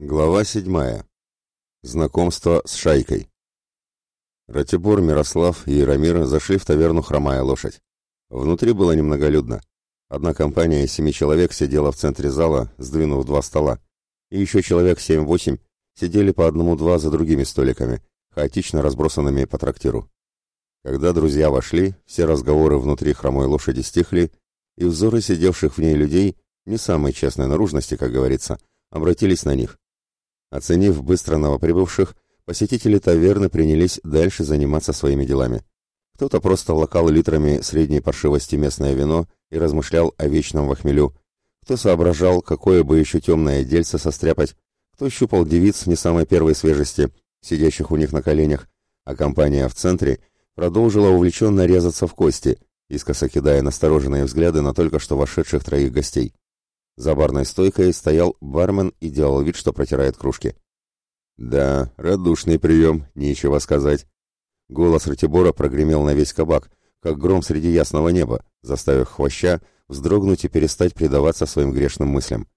Глава седьмая. Знакомство с шайкой. Ратибор, Мирослав и Рамир зашли в таверну «Хромая лошадь». Внутри было немноголюдно. Одна компания из семи человек сидела в центре зала, сдвинув два стола. И еще человек семь-восемь сидели по одному-два за другими столиками, хаотично разбросанными по трактиру. Когда друзья вошли, все разговоры внутри «Хромой лошади» стихли, и взоры сидевших в ней людей, не самой честной наружности, как говорится, обратились на них. Оценив быстро новоприбывших, посетители таверны принялись дальше заниматься своими делами. Кто-то просто локал литрами средней паршивости местное вино и размышлял о вечном вохмелю, кто соображал, какое бы еще темное дельце состряпать, кто щупал девиц не самой первой свежести, сидящих у них на коленях, а компания в центре продолжила увлеченно резаться в кости, искоса кидая настороженные взгляды на только что вошедших троих гостей. За барной стойкой стоял бармен и делал вид, что протирает кружки. «Да, радушный прием, нечего сказать». Голос Ратибора прогремел на весь кабак, как гром среди ясного неба, заставив хвоща вздрогнуть и перестать предаваться своим грешным мыслям.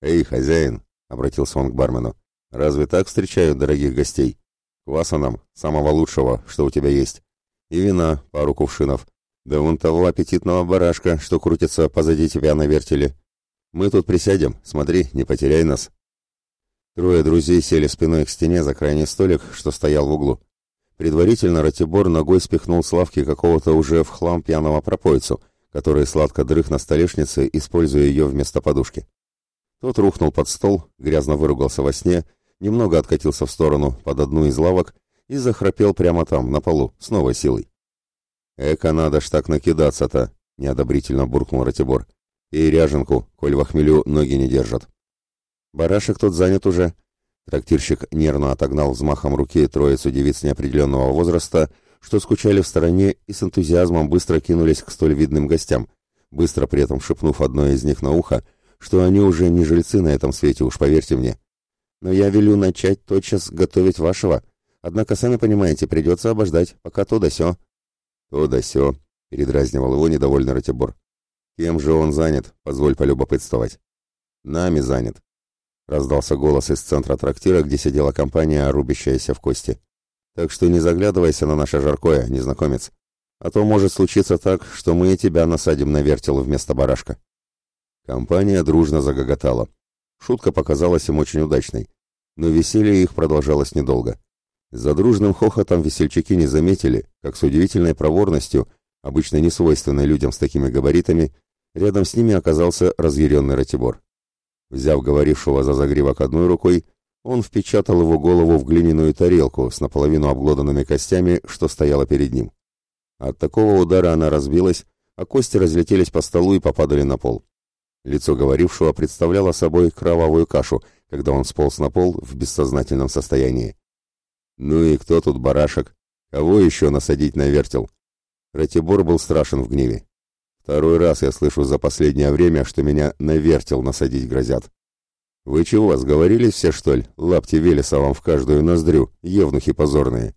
«Эй, хозяин!» — обратился он к бармену. «Разве так встречают дорогих гостей? Кваса нам, самого лучшего, что у тебя есть. И вина, пару кувшинов. Да вон того аппетитного барашка, что крутится позади тебя на вертеле. Мы тут присядем, смотри, не потеряй нас. Трое друзей сели спиной к стене за крайний столик, что стоял в углу. Предварительно Ратибор ногой спихнул с лавки какого-то уже в хлам пьяного пропойцу, который сладко дрых на столешнице, используя ее вместо подушки. Тот рухнул под стол, грязно выругался во сне, немного откатился в сторону под одну из лавок и захрапел прямо там, на полу, с новой силой. «Эка надо ж так накидаться-то!» — неодобрительно буркнул Ратибор. И ряженку, коль во хмелю ноги не держат. Барашек тут занят уже. Трактирщик нервно отогнал взмахом руки троицу девиц неопределенного возраста, что скучали в стороне и с энтузиазмом быстро кинулись к столь видным гостям, быстро при этом шепнув одной из них на ухо, что они уже не жильцы на этом свете, уж поверьте мне. Но я велю начать тотчас готовить вашего. Однако, сами понимаете, придется обождать, пока то да сё. — То да сё, — передразнивал его недовольный Ратибор. Кем же он занят, позволь полюбопытствовать? Нами занят. Раздался голос из центра трактира, где сидела компания, рубящаяся в кости. Так что не заглядывайся на наше жаркое, незнакомец. А то может случиться так, что мы и тебя насадим на вертел вместо барашка. Компания дружно загоготала. Шутка показалась им очень удачной. Но веселье их продолжалось недолго. За дружным хохотом весельчаки не заметили, как с удивительной проворностью, обычно несвойственной людям с такими габаритами, Рядом с ними оказался разъяренный Ратибор. Взяв говорившего за загривок одной рукой, он впечатал его голову в глиняную тарелку с наполовину обглоданными костями, что стояла перед ним. От такого удара она разбилась, а кости разлетелись по столу и попадали на пол. Лицо говорившего представляло собой кровавую кашу, когда он сполз на пол в бессознательном состоянии. «Ну и кто тут барашек? Кого еще насадить на вертел?» Ратибор был страшен в гневе. Второй раз я слышу за последнее время, что меня на вертел насадить грозят. Вы чего, сговорились все, что ли? Лапти Велеса вам в каждую ноздрю, евнухи позорные.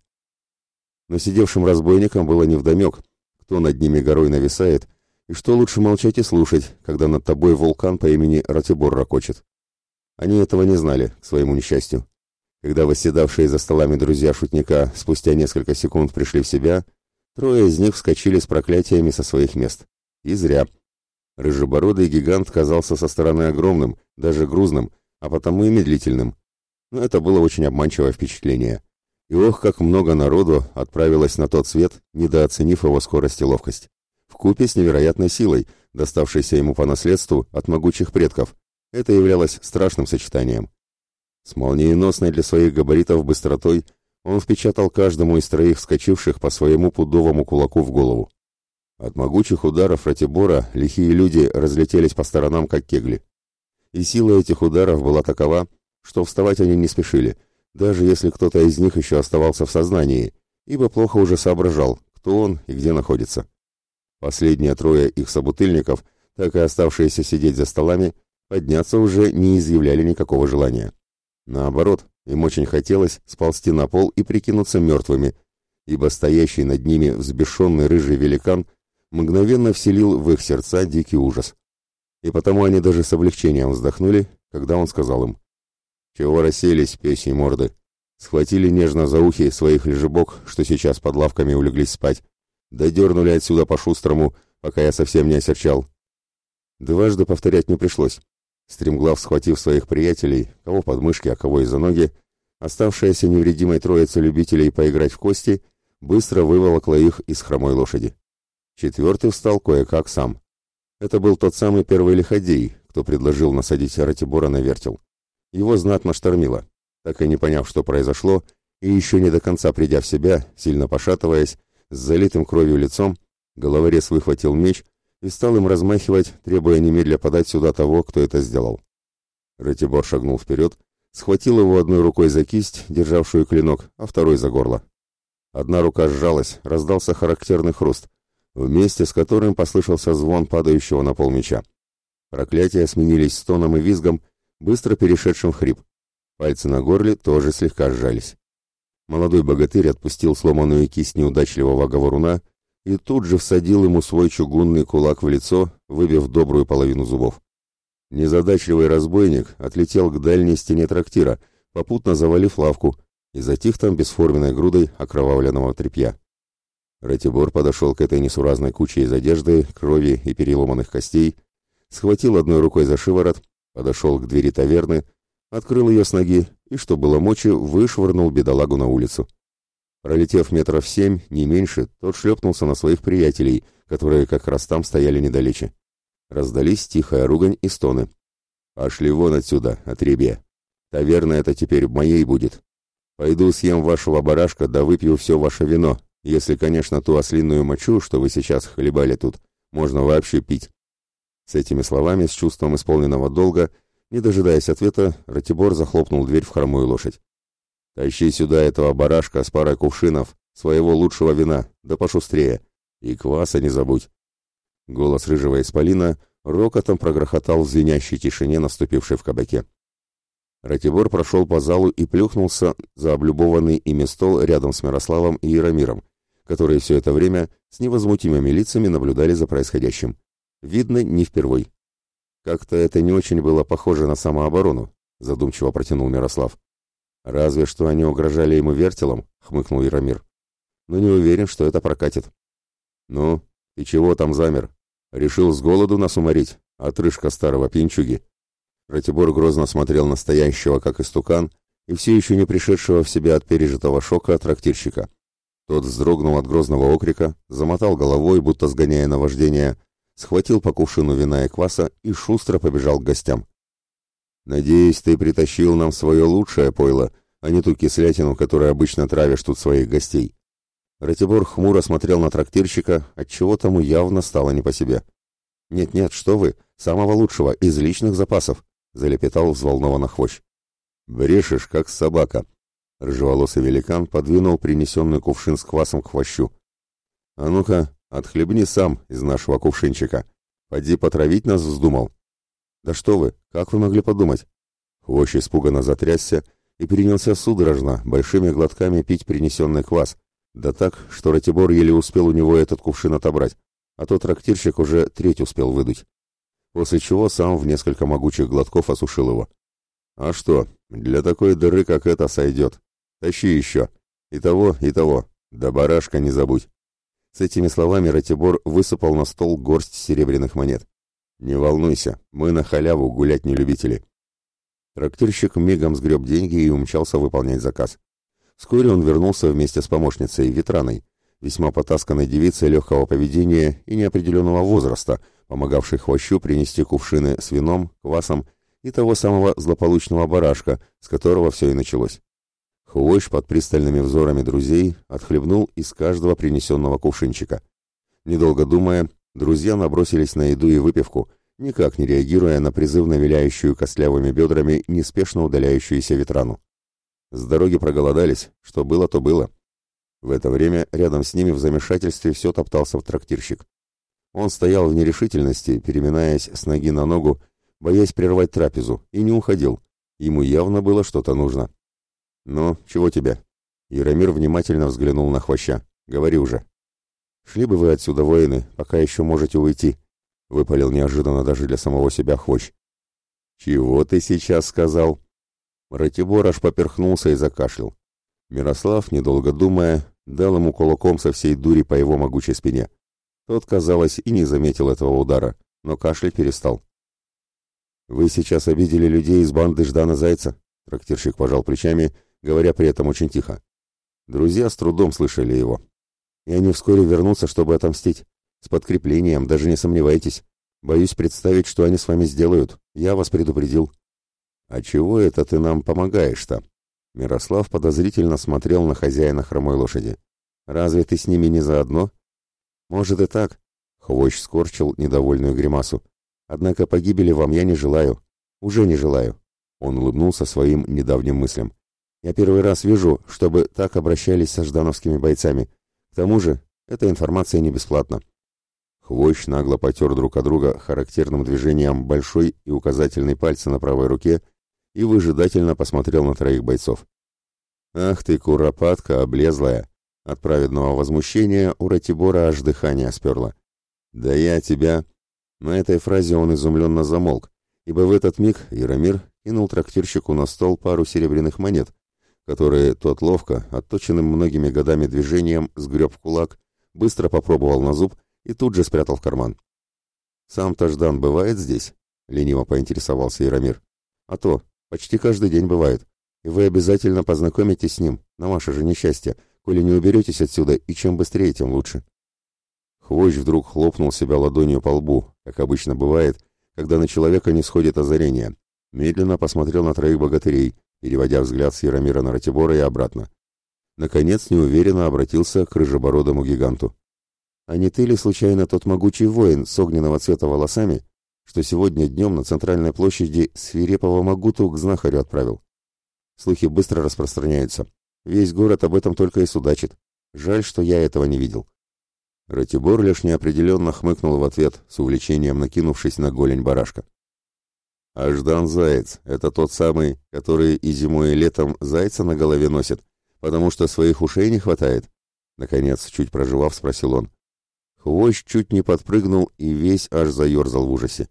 Но сидевшим разбойникам было невдомек, кто над ними горой нависает, и что лучше молчать и слушать, когда над тобой вулкан по имени Ратибор ракочет. Они этого не знали, к своему несчастью. Когда восседавшие за столами друзья шутника спустя несколько секунд пришли в себя, трое из них вскочили с проклятиями со своих мест. И зря. Рыжебородый гигант казался со стороны огромным, даже грузным, а потому и медлительным. Но это было очень обманчивое впечатление. И ох, как много народу отправилось на тот свет, недооценив его скорость и ловкость. Вкупе с невероятной силой, доставшейся ему по наследству от могучих предков. Это являлось страшным сочетанием. С молниеносной для своих габаритов быстротой он впечатал каждому из троих вскочивших по своему пудовому кулаку в голову. От могучих ударов Ратибора лихие люди разлетелись по сторонам, как кегли. И сила этих ударов была такова, что вставать они не спешили, даже если кто-то из них еще оставался в сознании, ибо плохо уже соображал, кто он и где находится. Последние трое их собутыльников, так и оставшиеся сидеть за столами, подняться уже не изъявляли никакого желания. Наоборот, им очень хотелось сползти на пол и прикинуться мертвыми, ибо стоящий над ними взбешенный рыжий великан – мгновенно вселил в их сердца дикий ужас. И потому они даже с облегчением вздохнули, когда он сказал им «Чего расселись, песни морды?» Схватили нежно за ухи своих лежебок, что сейчас под лавками улеглись спать, да дернули отсюда по-шустрому, пока я совсем не осерчал. Дважды повторять не пришлось. Стремглав, схватив своих приятелей, кого под мышки, а кого из-за ноги, оставшаяся невредимой троица любителей поиграть в кости, быстро выволокла их из хромой лошади. Четвертый встал кое-как сам. Это был тот самый первый лиходей, кто предложил насадить Ратибора на вертел. Его знатно штормило. Так и не поняв, что произошло, и еще не до конца придя в себя, сильно пошатываясь, с залитым кровью лицом, головорез выхватил меч и стал им размахивать, требуя немедля подать сюда того, кто это сделал. Ратибор шагнул вперед, схватил его одной рукой за кисть, державшую клинок, а второй за горло. Одна рука сжалась, раздался характерный хруст — вместе с которым послышался звон падающего на пол меча. Проклятия сменились стоном и визгом, быстро перешедшим в хрип. Пальцы на горле тоже слегка сжались. Молодой богатырь отпустил сломанную кисть неудачливого говоруна и тут же всадил ему свой чугунный кулак в лицо, выбив добрую половину зубов. Незадачливый разбойник отлетел к дальней стене трактира, попутно завалив лавку, и затих там бесформенной грудой окровавленного тряпья. Ратибор подошел к этой несуразной куче из одежды, крови и переломанных костей, схватил одной рукой за шиворот, подошел к двери таверны, открыл ее с ноги и, что было мочи, вышвырнул бедолагу на улицу. Пролетев метров семь, не меньше, тот шлепнулся на своих приятелей, которые как раз там стояли недалече. Раздались тихая ругань и стоны. «Пошли вон отсюда, отребья! Таверна это теперь моей будет! Пойду съем вашего барашка да выпью все ваше вино, если, конечно, ту ослиную мочу, что вы сейчас хлебали тут, можно вообще пить. С этими словами, с чувством исполненного долга, не дожидаясь ответа, Ратибор захлопнул дверь в хромую лошадь. «Тащи сюда этого барашка с парой кувшинов, своего лучшего вина, да пошустрее. И кваса не забудь». Голос рыжего исполина рокотом прогрохотал в звенящей тишине, наступившей в кабаке. Ратибор прошел по залу и плюхнулся за облюбованный ими стол рядом с Мирославом и Яромиром, которые все это время с невозмутимыми лицами наблюдали за происходящим. Видно, не впервой. «Как-то это не очень было похоже на самооборону», — задумчиво протянул Мирослав. «Разве что они угрожали ему вертелом», — хмыкнул Ирамир. «Но не уверен, что это прокатит». «Ну, и чего там замер? Решил с голоду нас уморить, отрыжка старого пинчуги. Ратибор грозно смотрел на стоящего, как истукан, и все еще не пришедшего в себя от пережитого шока трактирщика. Тот вздрогнул от грозного окрика, замотал головой, будто сгоняя наваждение, схватил по кувшину вина и кваса и шустро побежал к гостям. «Надеюсь, ты притащил нам свое лучшее пойло, а не ту кислятину, которой обычно травишь тут своих гостей». Ратибор хмуро смотрел на трактирщика, отчего тому явно стало не по себе. «Нет-нет, что вы, самого лучшего, из личных запасов», — залепетал взволнованно хвощ. «Брешешь, как собака», Рыжеволосый великан подвинул принесенный кувшин с квасом к хвощу. «А ну-ка, отхлебни сам из нашего кувшинчика. Поди потравить нас вздумал». «Да что вы, как вы могли подумать?» Хвощ испуганно затрясся и перенялся судорожно, большими глотками пить принесенный квас. Да так, что Ратибор еле успел у него этот кувшин отобрать, а то трактирщик уже треть успел выдуть. После чего сам в несколько могучих глотков осушил его. «А что, для такой дыры, как эта, сойдет», Тащи еще. И того, и того. Да барашка не забудь. С этими словами Ратибор высыпал на стол горсть серебряных монет. «Не волнуйся, мы на халяву гулять не любители». Трактирщик мигом сгреб деньги и умчался выполнять заказ. Вскоре он вернулся вместе с помощницей Ветраной, весьма потасканной девицей легкого поведения и неопределенного возраста, помогавшей хвощу принести кувшины с вином, квасом и того самого злополучного барашка, с которого все и началось. Хвощ под пристальными взорами друзей отхлебнул из каждого принесенного кувшинчика. Недолго думая, друзья набросились на еду и выпивку, никак не реагируя на призывно виляющую костлявыми бедрами неспешно удаляющуюся ветрану. С дороги проголодались, что было, то было. В это время рядом с ними в замешательстве все топтался в трактирщик. Он стоял в нерешительности, переминаясь с ноги на ногу, боясь прервать трапезу, и не уходил. Ему явно было что-то нужно. «Ну, чего тебе?» Яромир внимательно взглянул на хвоща. «Говори уже». «Шли бы вы отсюда, воины, пока еще можете уйти», — выпалил неожиданно даже для самого себя хвощ. «Чего ты сейчас сказал?» Ратибор аж поперхнулся и закашлял. Мирослав, недолго думая, дал ему кулаком со всей дури по его могучей спине. Тот, казалось, и не заметил этого удара, но кашлять перестал. «Вы сейчас обидели людей из банды Ждана Зайца?» Трактирщик пожал плечами говоря при этом очень тихо. Друзья с трудом слышали его. И они вскоре вернутся, чтобы отомстить. С подкреплением, даже не сомневайтесь. Боюсь представить, что они с вами сделают. Я вас предупредил. А чего это ты нам помогаешь-то? Мирослав подозрительно смотрел на хозяина хромой лошади. Разве ты с ними не заодно? Может и так. Хвощ скорчил недовольную гримасу. Однако погибели вам я не желаю. Уже не желаю. Он улыбнулся своим недавним мыслям. Я первый раз вижу, чтобы так обращались со ждановскими бойцами. К тому же, эта информация не бесплатна. Хвощ нагло потер друг от друга характерным движением большой и указательный пальцы на правой руке и выжидательно посмотрел на троих бойцов. «Ах ты, куропатка облезлая!» От праведного возмущения у Ратибора аж дыхание сперло. «Да я тебя...» На этой фразе он изумленно замолк, ибо в этот миг Яромир кинул трактирщику на стол пару серебряных монет, которые тот ловко, отточенным многими годами движением, сгреб в кулак, быстро попробовал на зуб и тут же спрятал в карман. Сам таждан бывает здесь?» — лениво поинтересовался Яромир. «А то, почти каждый день бывает. И вы обязательно познакомитесь с ним, на ваше же несчастье, коли не уберетесь отсюда, и чем быстрее, тем лучше». Хвощ вдруг хлопнул себя ладонью по лбу, как обычно бывает, когда на человека не сходит озарение. Медленно посмотрел на троих богатырей, переводя взгляд с Яромира на Ратибора и обратно. Наконец неуверенно обратился к рыжебородому гиганту. «А не ты ли случайно тот могучий воин с огненного цвета волосами, что сегодня днем на центральной площади свирепого могуту к знахарю отправил?» Слухи быстро распространяются. Весь город об этом только и судачит. Жаль, что я этого не видел. Ратибор лишь неопределенно хмыкнул в ответ, с увлечением накинувшись на голень барашка. А Ждан Заяц — это тот самый, который и зимой, и летом зайца на голове носит, потому что своих ушей не хватает? Наконец, чуть проживав, спросил он. Хвощ чуть не подпрыгнул и весь аж заерзал в ужасе.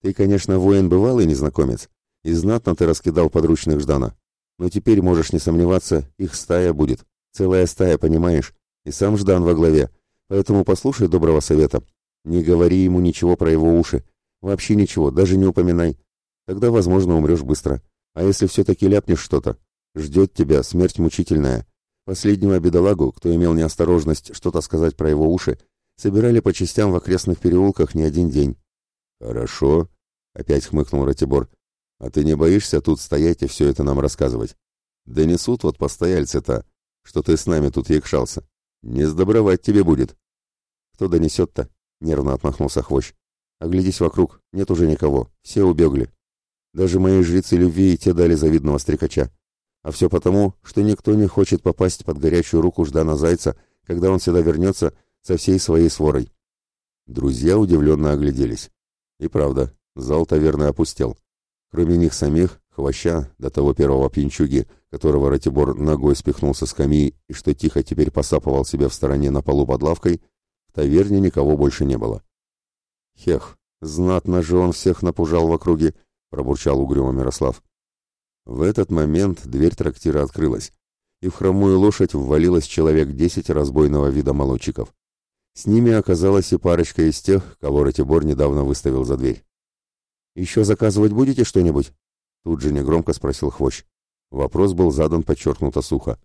Ты, конечно, воин бывалый незнакомец, и знатно ты раскидал подручных Ждана. Но теперь можешь не сомневаться, их стая будет. Целая стая, понимаешь? И сам Ждан во главе. Поэтому послушай доброго совета. Не говори ему ничего про его уши. Вообще ничего, даже не упоминай. Тогда, возможно, умрешь быстро. А если все-таки ляпнешь что-то, ждет тебя смерть мучительная. Последнего бедолагу, кто имел неосторожность что-то сказать про его уши, собирали по частям в окрестных переулках не один день. «Хорошо», — опять хмыкнул Ратибор. «А ты не боишься тут стоять и все это нам рассказывать? Донесут вот постояльцы-то, что ты с нами тут якшался. Не сдобровать тебе будет». «Кто донесет-то?» — нервно отмахнулся Хвощ. Оглядись вокруг, нет уже никого, все убегли. Даже мои жрицы любви и те дали завидного стрекача. А все потому, что никто не хочет попасть под горячую руку Ждана Зайца, когда он сюда вернется со всей своей сворой. Друзья удивленно огляделись. И правда, зал таверны опустел. Кроме них самих, хвоща, до того первого пьянчуги, которого Ратибор ногой спихнул со скамьи и что тихо теперь посапывал себе в стороне на полу под лавкой, в таверне никого больше не было. Хех, знатно же он всех напужал в округе, пробурчал угрюмо Мирослав. В этот момент дверь трактира открылась, и в хромую лошадь ввалилось человек десять разбойного вида молодчиков. С ними оказалась и парочка из тех, кого Ратибор недавно выставил за дверь. «Еще заказывать будете что-нибудь?» Тут же негромко спросил Хвощ. Вопрос был задан подчеркнуто сухо.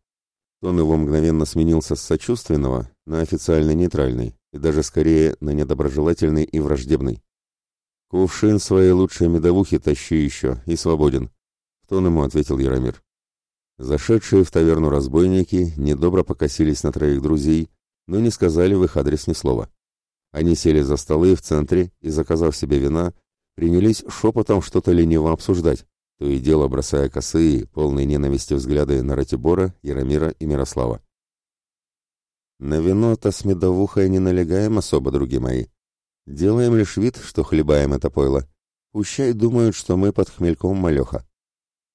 Тон его мгновенно сменился с сочувственного на официально нейтральный и даже скорее на недоброжелательный и враждебный. «Кувшин своей лучшей медовухи тащи еще и свободен», — в тон ему ответил Яромир. Зашедшие в таверну разбойники недобро покосились на троих друзей, но не сказали в их адрес ни слова. Они сели за столы в центре и, заказав себе вина, принялись шепотом что-то лениво обсуждать, то и дело бросая косые, полные ненависти взгляды на Ратибора, Яромира и Мирослава. На вино-то с медовухой не налегаем особо, други мои. Делаем лишь вид, что хлебаем это пойло. Ущай думают, что мы под хмельком малеха.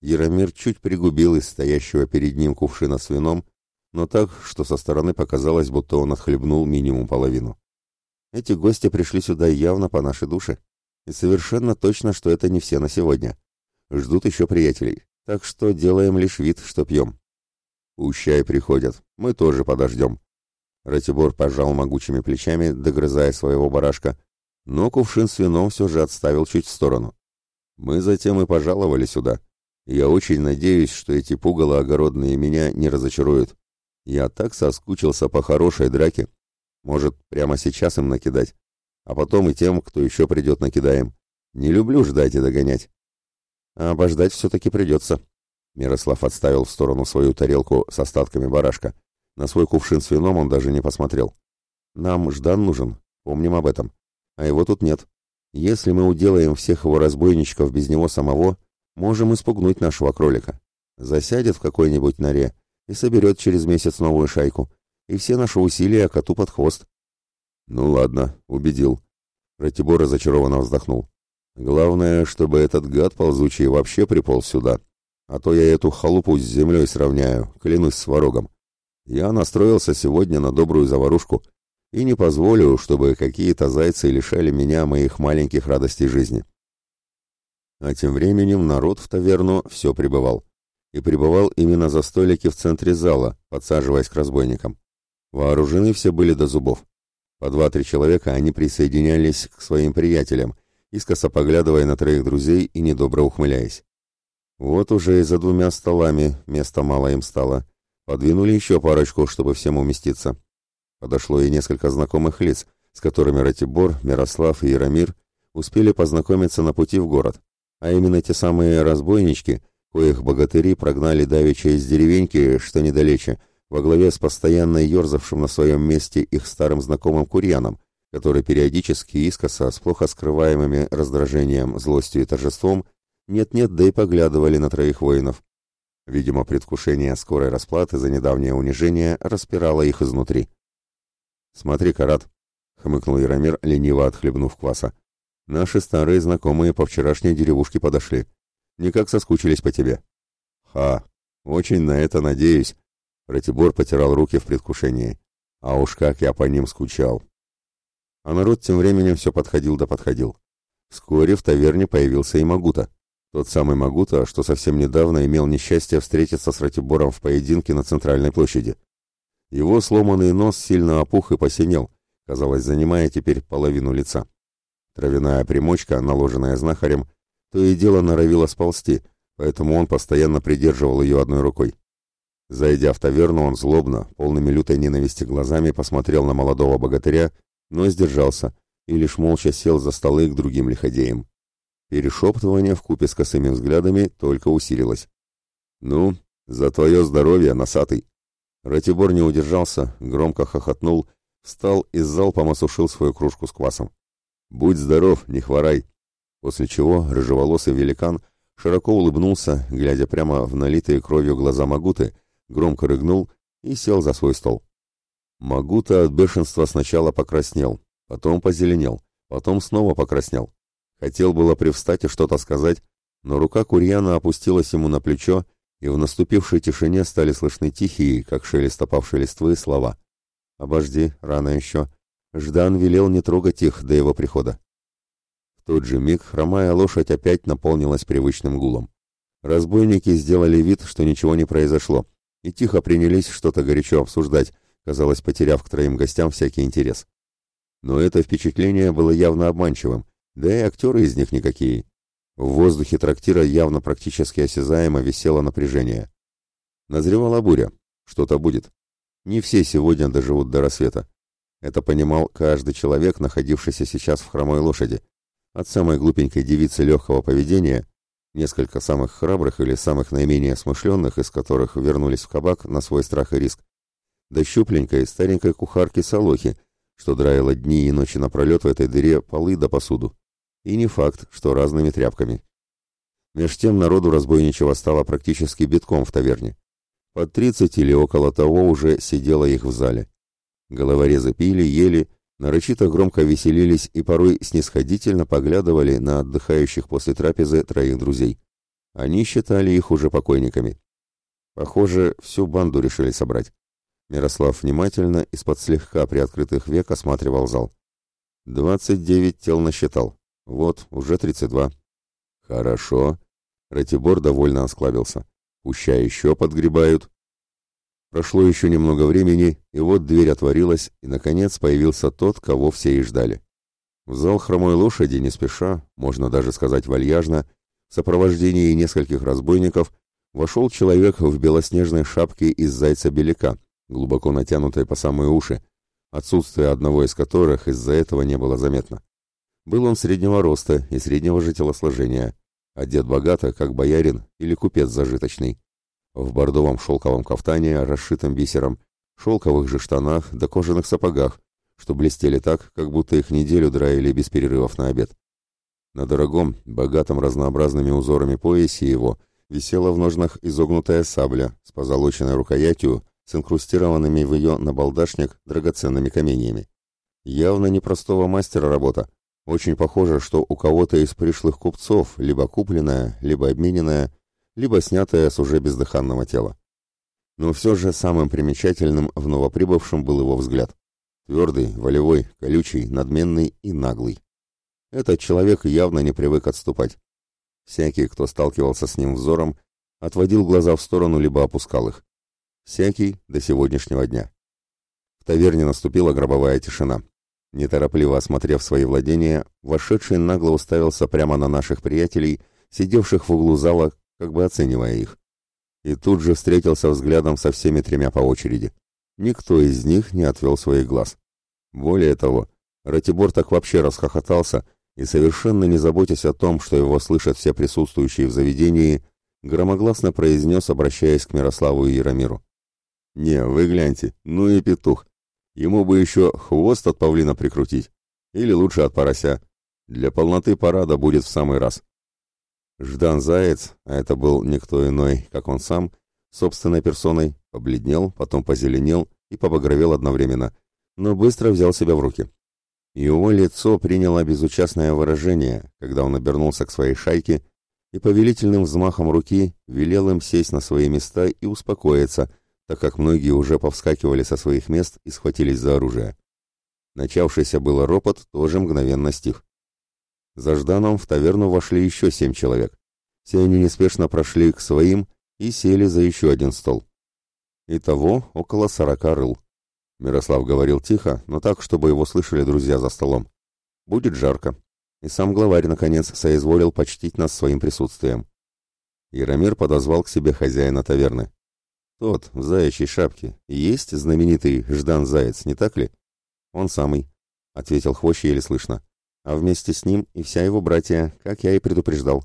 Яромир чуть пригубил из стоящего перед ним кувшина с вином, но так, что со стороны показалось, будто он отхлебнул минимум половину. Эти гости пришли сюда явно по нашей душе. И совершенно точно, что это не все на сегодня. Ждут еще приятелей. Так что делаем лишь вид, что пьем. Ущай приходят. Мы тоже подождем. Ратибор пожал могучими плечами, догрызая своего барашка, но кувшин с вином все же отставил чуть в сторону. Мы затем и пожаловали сюда. Я очень надеюсь, что эти пугало огородные меня не разочаруют. Я так соскучился по хорошей драке. Может, прямо сейчас им накидать, а потом и тем, кто еще придет, накидаем. Не люблю ждать и догонять. А обождать все-таки придется. Мирослав отставил в сторону свою тарелку с остатками барашка. На свой кувшин с вином он даже не посмотрел. Нам Ждан нужен, помним об этом. А его тут нет. Если мы уделаем всех его разбойничков без него самого, можем испугнуть нашего кролика. Засядет в какой-нибудь норе и соберет через месяц новую шайку. И все наши усилия коту под хвост. Ну ладно, убедил. Ратибор разочарованно вздохнул. Главное, чтобы этот гад ползучий вообще приполз сюда. А то я эту халупу с землей сравняю, клянусь с ворогом. Я настроился сегодня на добрую заварушку и не позволю, чтобы какие-то зайцы лишали меня моих маленьких радостей жизни. А тем временем народ в таверну все прибывал. И прибывал именно за столики в центре зала, подсаживаясь к разбойникам. Вооружены все были до зубов. По два-три человека они присоединялись к своим приятелям, искоса поглядывая на троих друзей и недобро ухмыляясь. Вот уже и за двумя столами места мало им стало — Подвинули еще парочку, чтобы всем уместиться. Подошло и несколько знакомых лиц, с которыми Ратибор, Мирослав и Яромир успели познакомиться на пути в город, а именно те самые разбойнички, коих богатыри прогнали давеча из деревеньки, что недалече, во главе с постоянно ерзавшим на своем месте их старым знакомым Курьяном, который периодически искоса с плохо скрываемыми раздражением, злостью и торжеством нет-нет, да и поглядывали на троих воинов. Видимо, предвкушение скорой расплаты за недавнее унижение распирало их изнутри. «Смотри, Карат!» — хмыкнул Яромир, лениво отхлебнув кваса. «Наши старые знакомые по вчерашней деревушке подошли. Никак соскучились по тебе». «Ха! Очень на это надеюсь!» Ратибор потирал руки в предвкушении. «А уж как я по ним скучал!» А народ тем временем все подходил да подходил. Вскоре в таверне появился и Магута. Тот самый Магута, что совсем недавно имел несчастье встретиться с Ратибором в поединке на центральной площади. Его сломанный нос сильно опух и посинел, казалось, занимая теперь половину лица. Травяная примочка, наложенная знахарем, то и дело норовила сползти, поэтому он постоянно придерживал ее одной рукой. Зайдя в таверну, он злобно, полными лютой ненависти глазами посмотрел на молодого богатыря, но сдержался и лишь молча сел за столы к другим лиходеям. Перешептывание решептывание вкупе с косыми взглядами только усилилось. «Ну, за твое здоровье, носатый!» Ратибор не удержался, громко хохотнул, встал и залпом осушил свою кружку с квасом. «Будь здоров, не хворай!» После чего рыжеволосый великан широко улыбнулся, глядя прямо в налитые кровью глаза Магуты, громко рыгнул и сел за свой стол. Магута от бешенства сначала покраснел, потом позеленел, потом снова покраснел. Хотел было привстать и что-то сказать, но рука Курьяна опустилась ему на плечо, и в наступившей тишине стали слышны тихие, как шелест опавшей листвы, слова. «Обожди, рано еще». Ждан велел не трогать их до его прихода. В тот же миг хромая лошадь опять наполнилась привычным гулом. Разбойники сделали вид, что ничего не произошло, и тихо принялись что-то горячо обсуждать, казалось, потеряв к троим гостям всякий интерес. Но это впечатление было явно обманчивым, да и актеры из них никакие. В воздухе трактира явно практически осязаемо висело напряжение. Назревала буря. Что-то будет. Не все сегодня доживут до рассвета. Это понимал каждый человек, находившийся сейчас в хромой лошади. От самой глупенькой девицы легкого поведения, несколько самых храбрых или самых наименее смышленных, из которых вернулись в кабак на свой страх и риск, до щупленькой старенькой кухарки Солохи, что драила дни и ночи напролет в этой дыре полы да посуду. И не факт, что разными тряпками. Меж тем народу разбойничего стало практически битком в таверне. По 30 или около того уже сидело их в зале. Головорезы пили, ели, нарочито громко веселились и порой снисходительно поглядывали на отдыхающих после трапезы троих друзей. Они считали их уже покойниками. Похоже, всю банду решили собрать. Мирослав внимательно из-под слегка приоткрытых век осматривал зал. Двадцать девять тел насчитал. Вот, уже 32. Хорошо. Ратибор довольно осклабился. Пуща еще подгребают. Прошло еще немного времени, и вот дверь отворилась, и, наконец, появился тот, кого все и ждали. В зал хромой лошади не спеша, можно даже сказать вальяжно, в сопровождении нескольких разбойников, вошел человек в белоснежной шапке из зайца-беляка, глубоко натянутой по самые уши, отсутствие одного из которых из-за этого не было заметно. Был он среднего роста и среднего же телосложения, одет богато, как боярин или купец зажиточный. В бордовом шелковом кафтане, расшитом бисером, шелковых же штанах да кожаных сапогах, что блестели так, как будто их неделю драили без перерывов на обед. На дорогом, богатом разнообразными узорами поясе его висела в ножнах изогнутая сабля с позолоченной рукоятью, с инкрустированными в ее набалдашник драгоценными каменьями. Явно непростого мастера работа, очень похоже, что у кого-то из пришлых купцов либо купленное, либо обмененная, либо снятое с уже бездыханного тела. Но все же самым примечательным в новоприбывшем был его взгляд. Твердый, волевой, колючий, надменный и наглый. Этот человек явно не привык отступать. Всякий, кто сталкивался с ним взором, отводил глаза в сторону, либо опускал их. Всякий до сегодняшнего дня. В таверне наступила гробовая тишина. Неторопливо осмотрев свои владения, вошедший нагло уставился прямо на наших приятелей, сидевших в углу зала, как бы оценивая их. И тут же встретился взглядом со всеми тремя по очереди. Никто из них не отвел своих глаз. Более того, Ратибор так вообще расхохотался и, совершенно не заботясь о том, что его слышат все присутствующие в заведении, громогласно произнес, обращаясь к Мирославу и Яромиру. «Не, вы гляньте, ну и петух. Ему бы еще хвост от павлина прикрутить. Или лучше от порося. Для полноты парада будет в самый раз. Ждан Заяц, а это был никто иной, как он сам, собственной персоной, побледнел, потом позеленел и побагровел одновременно, но быстро взял себя в руки. Его лицо приняло безучастное выражение, когда он обернулся к своей шайке и повелительным взмахом руки велел им сесть на свои места и успокоиться – так как многие уже повскакивали со своих мест и схватились за оружие. Начавшийся было ропот тоже мгновенно стих. За Жданом в таверну вошли еще семь человек. Все они неспешно прошли к своим и сели за еще один стол. Итого около сорока рыл. Мирослав говорил тихо, но так, чтобы его слышали друзья за столом. «Будет жарко». И сам главарь, наконец, соизволил почтить нас своим присутствием. Яромир подозвал к себе хозяина таверны. Тот, в заячьей шапке, есть знаменитый Ждан Заяц, не так ли? Он самый, — ответил Хвощ еле слышно. А вместе с ним и вся его братья, как я и предупреждал.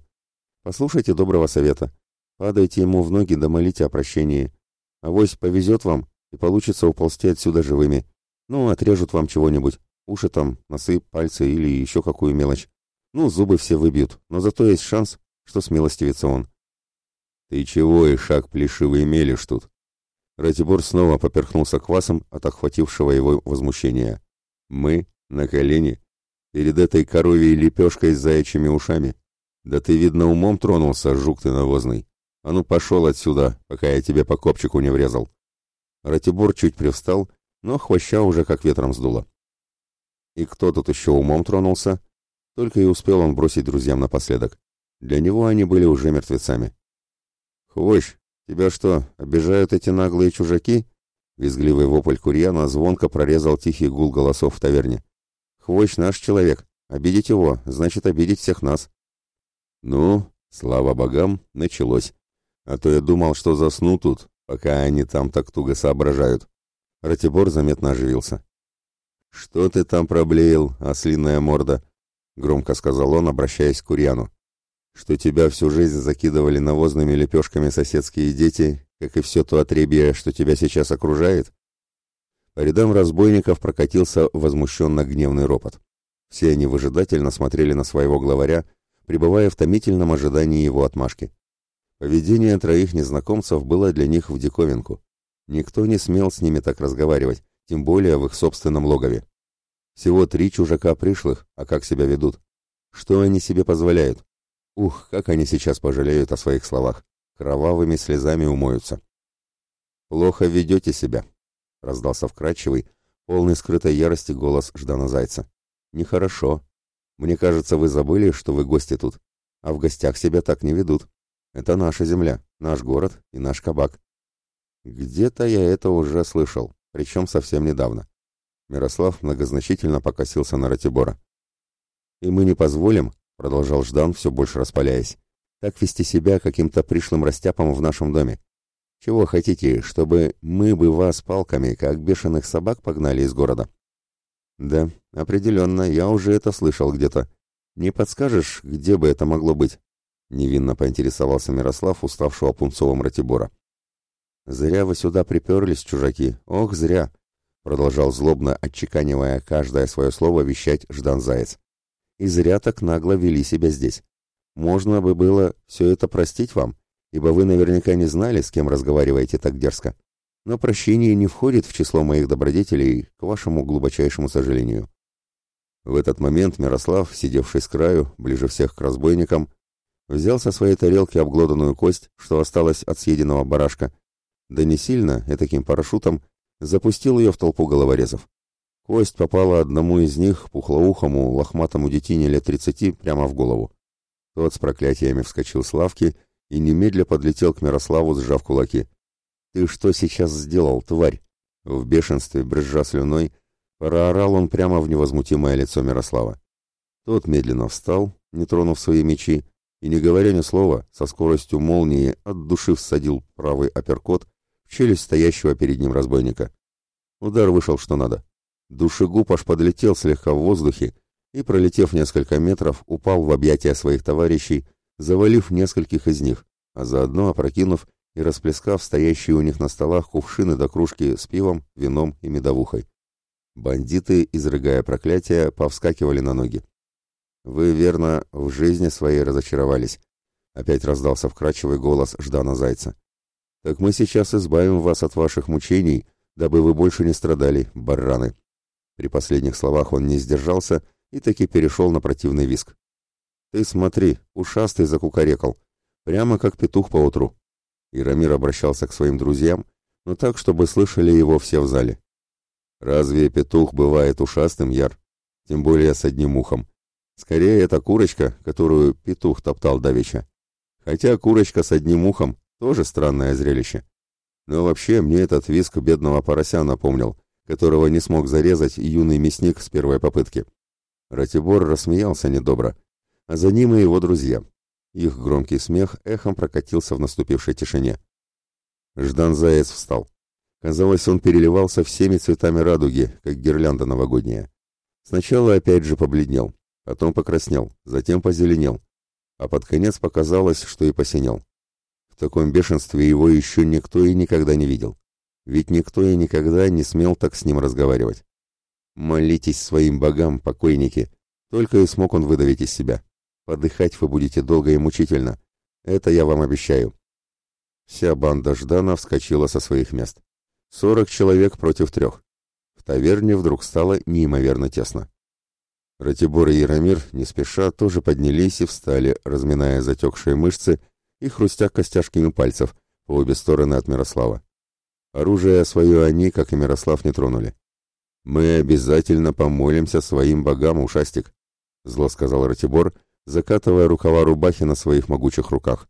Послушайте доброго совета. Падайте ему в ноги да молите о прощении. Авось повезет вам, и получится уползти отсюда живыми. Ну, отрежут вам чего-нибудь. Уши там, носы, пальцы или еще какую мелочь. Ну, зубы все выбьют, но зато есть шанс, что смилостивится он. «Ты чего, Ишак, плешивый мелешь тут?» Ратибор снова поперхнулся квасом от охватившего его возмущения. «Мы на колени? Перед этой коровьей лепешкой с заячьими ушами? Да ты, видно, умом тронулся, жук ты навозный. А ну пошел отсюда, пока я тебе по копчику не врезал». Ратибор чуть привстал, но хвоща уже как ветром сдуло. И кто тут еще умом тронулся? Только и успел он бросить друзьям напоследок. Для него они были уже мертвецами. «Хвощ, тебя что, обижают эти наглые чужаки?» Визгливый вопль Курьяна звонко прорезал тихий гул голосов в таверне. «Хвощ наш человек. Обидеть его, значит обидеть всех нас». «Ну, слава богам, началось. А то я думал, что засну тут, пока они там так туго соображают». Ратибор заметно оживился. «Что ты там проблеял, ослиная морда?» — громко сказал он, обращаясь к Курьяну что тебя всю жизнь закидывали навозными лепешками соседские дети, как и все то отребье, что тебя сейчас окружает?» По рядам разбойников прокатился возмущенно-гневный ропот. Все они выжидательно смотрели на своего главаря, пребывая в томительном ожидании его отмашки. Поведение троих незнакомцев было для них в диковинку. Никто не смел с ними так разговаривать, тем более в их собственном логове. Всего три чужака пришлых, а как себя ведут? Что они себе позволяют? Ух, как они сейчас пожалеют о своих словах. Кровавыми слезами умоются. «Плохо ведете себя», — раздался вкрадчивый, полный скрытой ярости голос Ждана Зайца. «Нехорошо. Мне кажется, вы забыли, что вы гости тут. А в гостях себя так не ведут. Это наша земля, наш город и наш кабак». «Где-то я это уже слышал, причем совсем недавно». Мирослав многозначительно покосился на Ратибора. «И мы не позволим, — продолжал Ждан, все больше распаляясь. «Так вести себя каким-то пришлым растяпом в нашем доме. Чего хотите, чтобы мы бы вас палками, как бешеных собак, погнали из города?» «Да, определенно, я уже это слышал где-то. Не подскажешь, где бы это могло быть?» Невинно поинтересовался Мирослав, уставшего пунцовым Ратибора. «Зря вы сюда приперлись, чужаки. Ох, зря!» Продолжал злобно, отчеканивая каждое свое слово, вещать Ждан Заяц и зря так нагло вели себя здесь. Можно бы было все это простить вам, ибо вы наверняка не знали, с кем разговариваете так дерзко. Но прощение не входит в число моих добродетелей, к вашему глубочайшему сожалению. В этот момент Мирослав, сидевший с краю, ближе всех к разбойникам, взял со своей тарелки обглоданную кость, что осталось от съеденного барашка, да не сильно, а таким парашютом, запустил ее в толпу головорезов. Кость попала одному из них, пухлоухому, лохматому детине лет тридцати, прямо в голову. Тот с проклятиями вскочил с лавки и немедля подлетел к Мирославу, сжав кулаки. «Ты что сейчас сделал, тварь?» В бешенстве, брызжа слюной, проорал он прямо в невозмутимое лицо Мирослава. Тот медленно встал, не тронув свои мечи, и, не говоря ни слова, со скоростью молнии от души всадил правый апперкот в челюсть стоящего перед ним разбойника. Удар вышел что надо. Душегуб аж подлетел слегка в воздухе и, пролетев несколько метров, упал в объятия своих товарищей, завалив нескольких из них, а заодно опрокинув и расплескав стоящие у них на столах кувшины до кружки с пивом, вином и медовухой. Бандиты, изрыгая проклятия, повскакивали на ноги. «Вы, верно, в жизни своей разочаровались», — опять раздался вкрадчивый голос Ждана Зайца. «Так мы сейчас избавим вас от ваших мучений, дабы вы больше не страдали, бараны», при последних словах он не сдержался и таки перешел на противный виск. «Ты смотри, ушастый закукарекал, прямо как петух поутру». Ирамир обращался к своим друзьям, но так, чтобы слышали его все в зале. «Разве петух бывает ушастым, Яр? Тем более с одним ухом. Скорее, это курочка, которую петух топтал давеча. Хотя курочка с одним ухом — тоже странное зрелище. Но вообще мне этот виск бедного порося напомнил, которого не смог зарезать юный мясник с первой попытки. Ратибор рассмеялся недобро, а за ним и его друзья. Их громкий смех эхом прокатился в наступившей тишине. Ждан Заяц встал. Казалось, он переливался всеми цветами радуги, как гирлянда новогодняя. Сначала опять же побледнел, потом покраснел, затем позеленел, а под конец показалось, что и посинел. В таком бешенстве его еще никто и никогда не видел ведь никто и никогда не смел так с ним разговаривать. «Молитесь своим богам, покойники!» Только и смог он выдавить из себя. «Подыхать вы будете долго и мучительно. Это я вам обещаю». Вся банда Ждана вскочила со своих мест. Сорок человек против трех. В таверне вдруг стало неимоверно тесно. Ратибор и Яромир не спеша тоже поднялись и встали, разминая затекшие мышцы и хрустя костяшками пальцев по обе стороны от Мирослава. Оружие свое они, как и Мирослав, не тронули. «Мы обязательно помолимся своим богам, ушастик», — зло сказал Ратибор, закатывая рукава рубахи на своих могучих руках.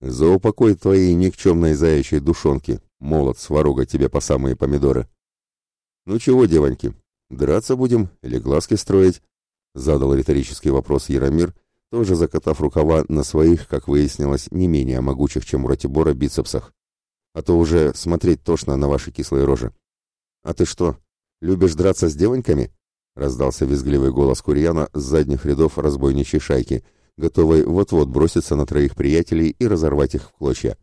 «За упокой твоей никчемной заячьей душонки, молот сварога тебе по самые помидоры». «Ну чего, девоньки, драться будем или глазки строить?» — задал риторический вопрос Яромир, тоже закатав рукава на своих, как выяснилось, не менее могучих, чем у Ратибора, бицепсах а то уже смотреть тошно на ваши кислые рожи. «А ты что, любишь драться с девоньками?» — раздался визгливый голос Курьяна с задних рядов разбойничьей шайки, готовой вот-вот броситься на троих приятелей и разорвать их в клочья.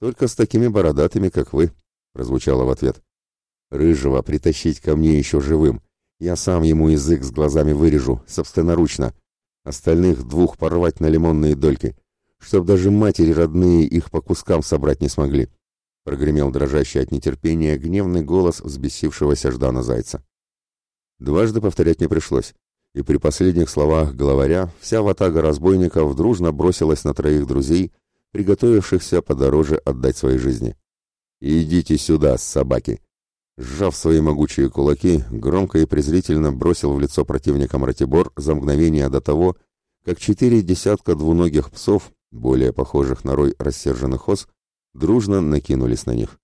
«Только с такими бородатыми, как вы», — прозвучало в ответ. «Рыжего притащить ко мне еще живым. Я сам ему язык с глазами вырежу, собственноручно. Остальных двух порвать на лимонные дольки, чтоб даже матери родные их по кускам собрать не смогли. — прогремел дрожащий от нетерпения гневный голос взбесившегося Ждана Зайца. Дважды повторять не пришлось, и при последних словах главаря вся ватага разбойников дружно бросилась на троих друзей, приготовившихся подороже отдать своей жизни. «Идите сюда, собаки!» Сжав свои могучие кулаки, громко и презрительно бросил в лицо противникам Ратибор за мгновение до того, как четыре десятка двуногих псов, более похожих на рой рассерженных ос, дружно накинулись на них.